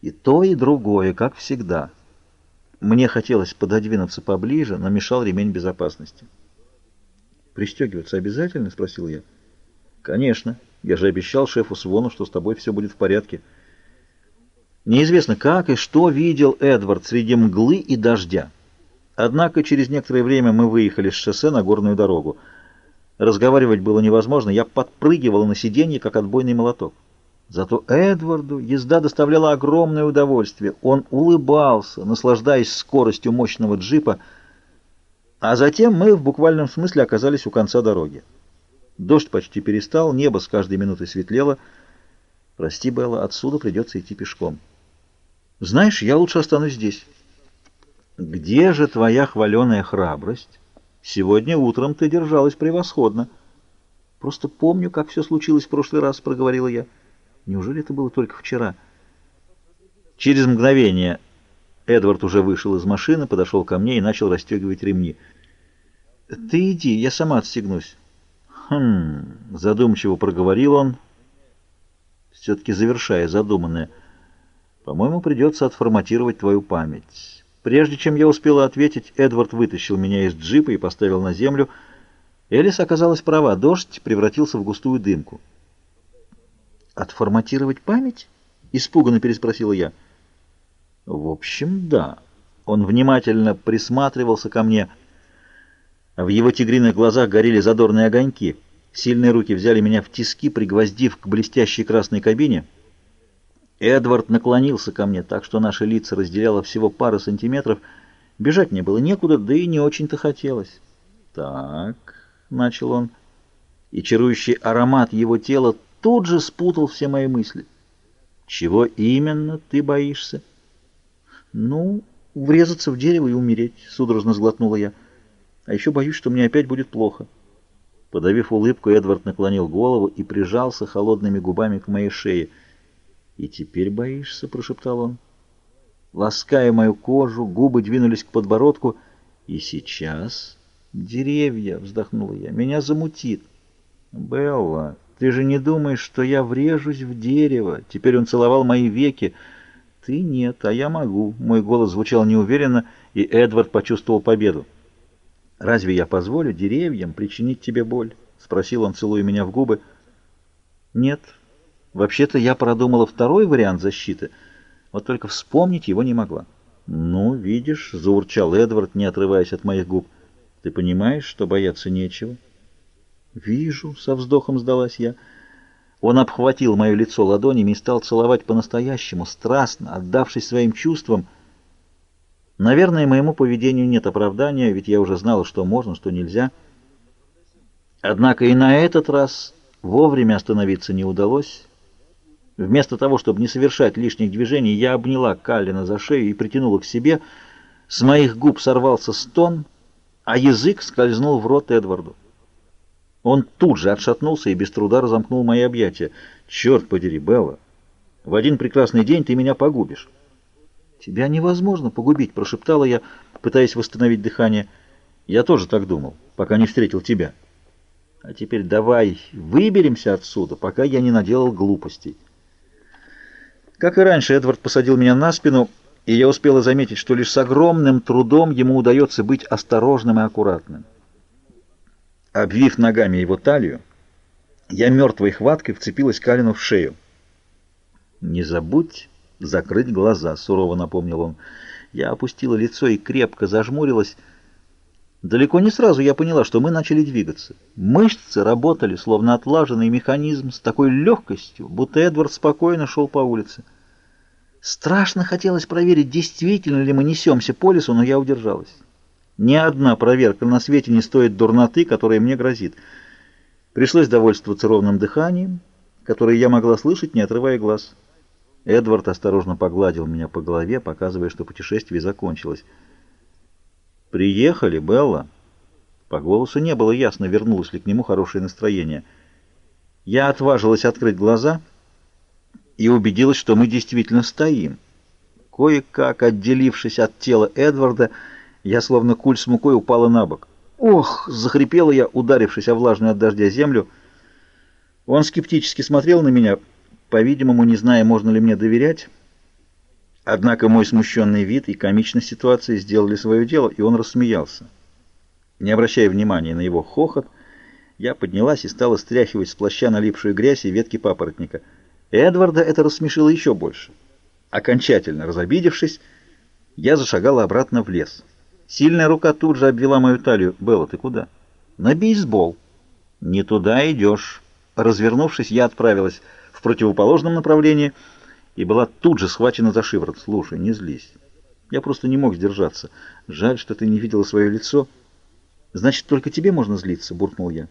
И то, и другое, как всегда. Мне хотелось пододвинуться поближе, но мешал ремень безопасности. «Пристегиваться обязательно?» — спросил я. «Конечно. Я же обещал шефу Свону, что с тобой все будет в порядке». Неизвестно, как и что видел Эдвард среди мглы и дождя. Однако через некоторое время мы выехали с шоссе на горную дорогу. Разговаривать было невозможно, я подпрыгивал на сиденье, как отбойный молоток. Зато Эдварду езда доставляла огромное удовольствие. Он улыбался, наслаждаясь скоростью мощного джипа, а затем мы в буквальном смысле оказались у конца дороги. Дождь почти перестал, небо с каждой минутой светлело. Прости, Белла, отсюда придется идти пешком. Знаешь, я лучше останусь здесь. Где же твоя хваленая храбрость? Сегодня утром ты держалась превосходно. Просто помню, как все случилось в прошлый раз, проговорила я. Неужели это было только вчера? Через мгновение Эдвард уже вышел из машины, подошел ко мне и начал расстегивать ремни. «Ты иди, я сама отстегнусь». «Хм...» — задумчиво проговорил он, все-таки завершая задуманное. «По-моему, придется отформатировать твою память». Прежде чем я успела ответить, Эдвард вытащил меня из джипа и поставил на землю. Элис оказалась права, дождь превратился в густую дымку. «Отформатировать память?» — испуганно переспросила я. «В общем, да». Он внимательно присматривался ко мне. В его тигриных глазах горели задорные огоньки. Сильные руки взяли меня в тиски, пригвоздив к блестящей красной кабине. Эдвард наклонился ко мне, так что наши лица разделяло всего пара сантиметров. Бежать мне было некуда, да и не очень-то хотелось. «Так», — начал он, и чарующий аромат его тела тут же спутал все мои мысли. «Чего именно ты боишься?» «Ну, врезаться в дерево и умереть», — судорожно сглотнула я. «А еще боюсь, что мне опять будет плохо». Подавив улыбку, Эдвард наклонил голову и прижался холодными губами к моей шее. «И теперь боишься?» — прошептал он. Лаская мою кожу, губы двинулись к подбородку. «И сейчас...» «Деревья!» — вздохнула я. «Меня замутит». «Белла!» Ты же не думаешь, что я врежусь в дерево? Теперь он целовал мои веки. Ты нет, а я могу. Мой голос звучал неуверенно, и Эдвард почувствовал победу. Разве я позволю деревьям причинить тебе боль? Спросил он, целуя меня в губы. Нет. Вообще-то я продумала второй вариант защиты, вот только вспомнить его не могла. «Ну, видишь», — заурчал Эдвард, не отрываясь от моих губ, — «ты понимаешь, что бояться нечего?» «Вижу», — со вздохом сдалась я. Он обхватил мое лицо ладонями и стал целовать по-настоящему, страстно, отдавшись своим чувствам. Наверное, моему поведению нет оправдания, ведь я уже знала, что можно, что нельзя. Однако и на этот раз вовремя остановиться не удалось. Вместо того, чтобы не совершать лишних движений, я обняла Каллина за шею и притянула к себе. С моих губ сорвался стон, а язык скользнул в рот Эдварду. Он тут же отшатнулся и без труда разомкнул мои объятия. «Черт подери, Белла! В один прекрасный день ты меня погубишь!» «Тебя невозможно погубить», — прошептала я, пытаясь восстановить дыхание. «Я тоже так думал, пока не встретил тебя. А теперь давай выберемся отсюда, пока я не наделал глупостей». Как и раньше, Эдвард посадил меня на спину, и я успела заметить, что лишь с огромным трудом ему удается быть осторожным и аккуратным. Обвив ногами его талию, я мертвой хваткой вцепилась Калину в шею. «Не забудь закрыть глаза», — сурово напомнил он. Я опустила лицо и крепко зажмурилась. Далеко не сразу я поняла, что мы начали двигаться. Мышцы работали, словно отлаженный механизм, с такой легкостью, будто Эдвард спокойно шел по улице. Страшно хотелось проверить, действительно ли мы несемся по лесу, но я удержалась. Ни одна проверка на свете не стоит дурноты, которая мне грозит. Пришлось довольствоваться ровным дыханием, которое я могла слышать, не отрывая глаз. Эдвард осторожно погладил меня по голове, показывая, что путешествие закончилось. «Приехали, Белла?» По голосу не было ясно, вернулось ли к нему хорошее настроение. Я отважилась открыть глаза и убедилась, что мы действительно стоим. Кое-как, отделившись от тела Эдварда, я, словно куль с мукой, упала на бок. «Ох!» — захрипела я, ударившись о влажную от дождя землю. Он скептически смотрел на меня, по-видимому, не зная, можно ли мне доверять. Однако мой смущенный вид и комичность ситуации сделали свое дело, и он рассмеялся. Не обращая внимания на его хохот, я поднялась и стала стряхивать с плаща налипшую грязь и ветки папоротника. Эдварда это рассмешило еще больше. Окончательно разобидевшись, я зашагала обратно в лес. Сильная рука тут же обвела мою талию. «Белла, ты куда?» «На бейсбол». «Не туда идешь». Развернувшись, я отправилась в противоположном направлении и была тут же схвачена за шиворот. «Слушай, не злись. Я просто не мог сдержаться. Жаль, что ты не видела свое лицо». «Значит, только тебе можно злиться?» — буркнул я.